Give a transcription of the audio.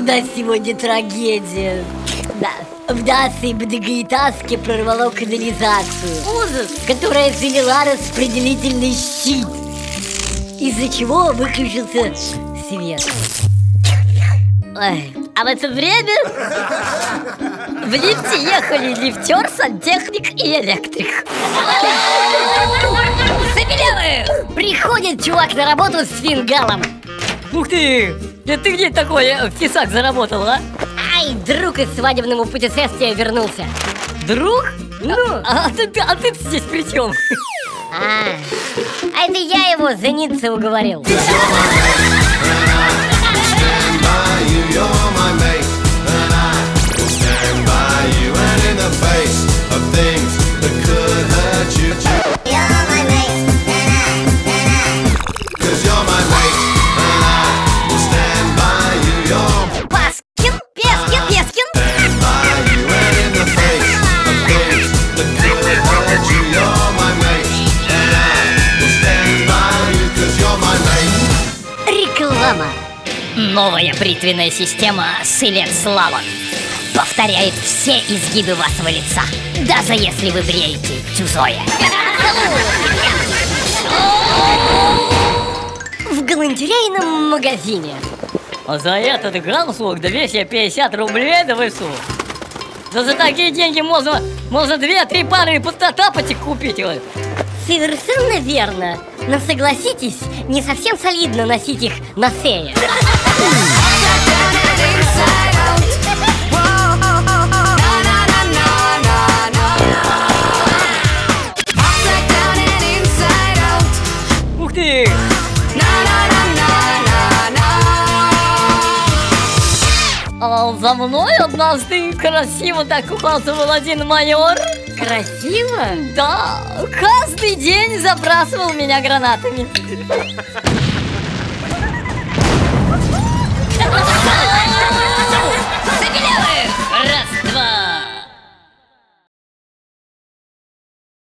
Какая сегодня трагедия. Да, в Дации Бадагайтаске прорвало канализацию, Ужас! которая залила распределительный щит, из-за чего выключился свет. Ой, А в это время в лифте ехали лифтер, сантехник и электрик. Забелевых! Приходит чувак на работу с фингалом. Ух ты! Ты где такой э, фисак заработал, а? Ай, друг из свадебного путешествия вернулся. Друг? Ну, а, а ты, а ты здесь при чем? А, а это я его жениться уговорил. Реклама. Новая бритвенная система Силет Слава повторяет все изгибы вашего лица, даже если вы бреете чужое. В галантерейном магазине. А за этот галстук 250 рублей, что? Да за такие деньги можно, можно две-три пары пустотапотик купить. Совершенно верно. Но согласитесь, не совсем солидно носить их на шее. А за мной однажды красиво так ухаживал один майор. Красиво? Да, каждый день забрасывал меня гранатами.